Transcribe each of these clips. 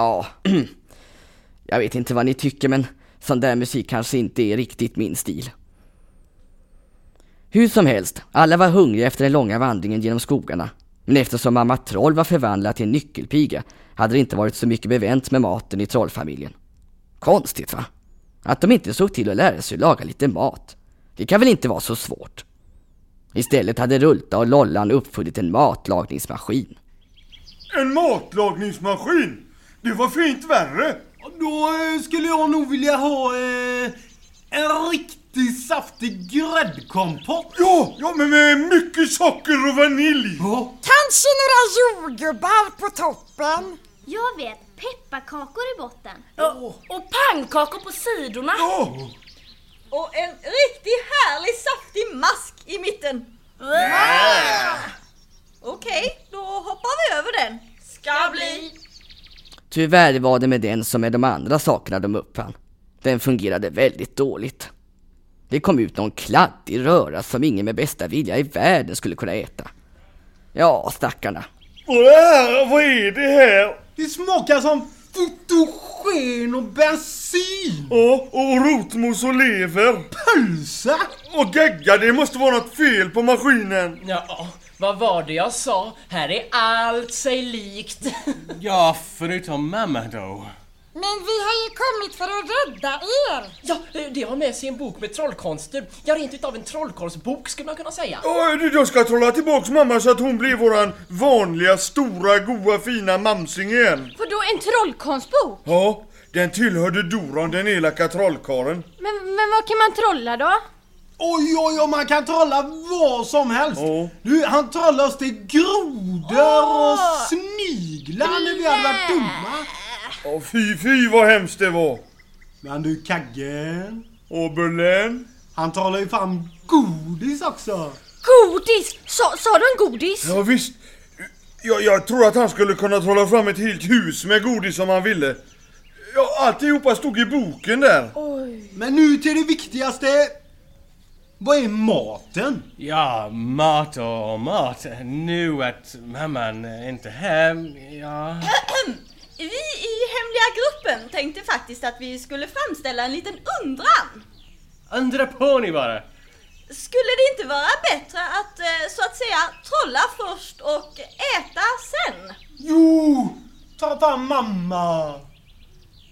Ja, jag vet inte vad ni tycker men sån där musik kanske inte är riktigt min stil. Hur som helst, alla var hungriga efter den långa vandringen genom skogarna. Men eftersom mamma Troll var förvandlad till en nyckelpiga hade det inte varit så mycket bevänt med maten i trollfamiljen. Konstigt va? Att de inte såg till att lära sig laga lite mat. Det kan väl inte vara så svårt? Istället hade Rulta och Lollan uppfunnit en matlagningsmaskin. En matlagningsmaskin? Det var fint värre. Då eh, skulle jag nog vilja ha eh, en riktigt saftig gräddkompott. Ja, ja men med mycket socker och vanilj. Ja. Kanske några jordgubbar på toppen? Jag vet, pepparkakor i botten. Och, och pannkakor på sidorna. Ja, Och en riktigt härlig saftig mask i mitten. Okej, då hoppar vi över den. Ska bli. Tyvärr var det med den som med de andra sakerna de uppfann. Den fungerade väldigt dåligt. Det kom ut någon kladdig röra som ingen med bästa vilja i världen skulle kunna äta. Ja, stackarna. vad är, Äh, vad är det här? Det smakar som fotogen och bensin. Ja, och rotmos och lever. Pölsa. Och gegga, det måste vara något fel på maskinen. Ja, vad var det jag sa? Här är allt sig likt. Ja, förutom mamma då. Men vi har ju kommit för att rädda er! Ja, det har med sig en bok med trollkonster. Ja, rent utav en trollkarlsbok skulle man kunna säga. Ja, jag ska trolla tillbaks mamma så att hon blir våran vanliga, stora, goa, fina mamsing igen. Vadå en trollkonstbok? Ja, den tillhörde Doron, den elaka trollkaren. Men, men vad kan man trolla då? Oj, oj, oj, man kan trolla vad som helst. Ja. Du, han trollar oss till grodor och sniglar när vi hade varit dumma. Åh, fy, fy vad hemskt det var. Men du, Kaggen. Och Berlin. Han trollar ju fram godis också. Godis! Sa, sa du en godis? Ja, visst. Jag, jag tror att han skulle kunna trolla fram ett helt hus med godis om han ville. Ja, alltihopa stod i boken där. Men nu till det viktigaste. Vad är maten? Ja, mat och mat. Nu att mamman är inte här, ja... Vi i hemliga gruppen tänkte faktiskt att vi skulle framställa en liten undran. Undra på ni bara. Skulle det inte vara bättre att eh, så att säga trolla först och äta sen? Jo, ta fram mamma.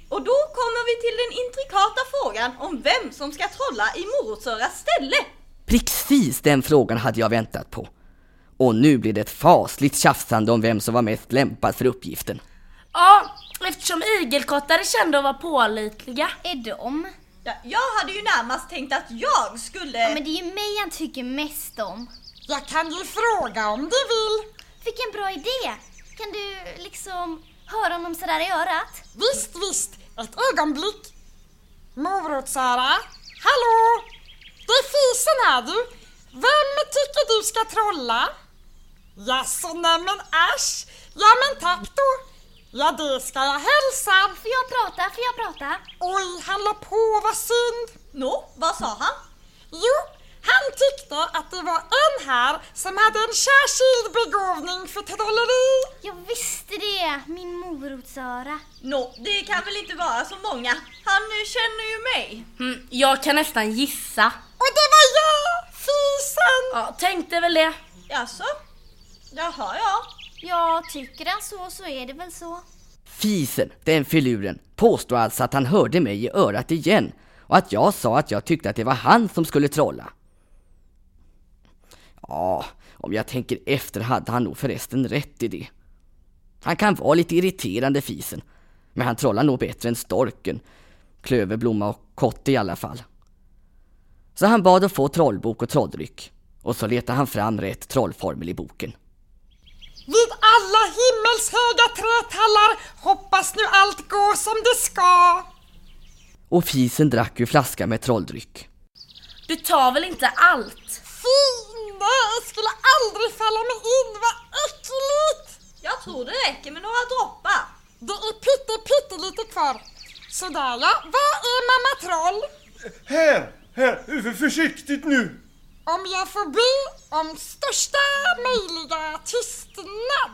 Och då kommer vi till den intrikata frågan om vem som ska trolla i Morotsöras ställe. Precis den frågan hade jag väntat på. Och nu blir det ett fasligt tjafsande om vem som var mest lämpad för uppgiften. Ja, eftersom igelkottar är kända att vara pålitliga. Är de? Ja, jag hade ju närmast tänkt att jag skulle... Ja, men det är ju mig han tycker mest om. Jag kan ju fråga om du vill. Vilken bra idé! Kan du liksom höra honom sådär i örat? Visst, visst. Ett ögonblick. Morotsöra. Hallå! Det är fisen här du. Vem tycker du ska trolla? Jaså, nej men äsch. Ja men tack då. Ja det ska jag hälsa. Får jag prata? Får jag prata? Oj, han la på, vad synd. Nå, vad sa han? Jo, han tyckte att det var en här som hade en särskild begåvning för trolleri. Jag visste det, min morotsöra. Nå, det kan väl inte vara så många. Han eh, känner ju mig. Mm, jag kan nästan gissa. Och det var jag, fisen. Ja, tänkte väl det. Jaså? Jaha, ja. Ja, tycker han så så är det väl så. Fisen, den filuren, påstår alltså att han hörde mig i örat igen och att jag sa att jag tyckte att det var han som skulle trolla. Ja, om jag tänker efter hade han nog förresten rätt i det. Han kan vara lite irriterande fisen, men han trollar nog bättre än storken, klöverblomma och kotte i alla fall. Så han bad att få trollbok och trolldryck och så letade han fram rätt trollformel i boken. Vid alla himmelshöga trätallar hoppas nu allt går som det ska. Och fisen drack ur flaskan med trolldryck. Du tar väl inte allt? Fy, nej, skulle aldrig falla mig in, vad äckligt. Jag tror det räcker med några droppar. Det är pytte, pyttelite kvar. Sådär ja, vad är mamma troll? Här, här, för- försiktigt nu. Om jag får be om största möjliga tystnad.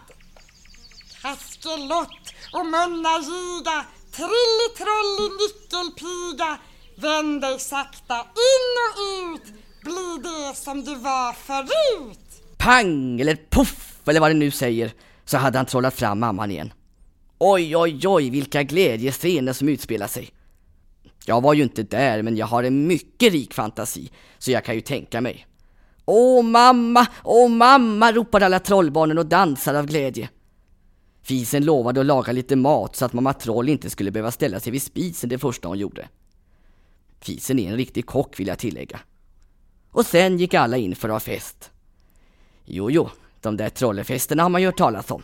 Kaskelott och munna-giga, trillitrolli nyckelpiga, vänd dig sakta in och ut, bli det som du var förut. Pang eller puff eller vad det nu säger så hade han trollat fram mamman igen. Oj, oj, oj, vilka glädjescener som utspelar sig. Jag var ju inte där, men jag har en mycket rik fantasi, så jag kan ju tänka mig. Åh mamma, åh mamma, ropade alla trollbarnen och dansade av glädje. Fisen lovade att laga lite mat så att mamma Troll inte skulle behöva ställa sig vid spisen det första hon gjorde. Fisen är en riktig kock vill jag tillägga. Och sen gick alla in för att ha fest. Jo, jo, de där trollefesterna har man ju hört talas om.